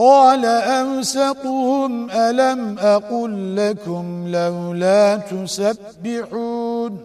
قال أمسقهم ألم أقل لكم لولا تسبحون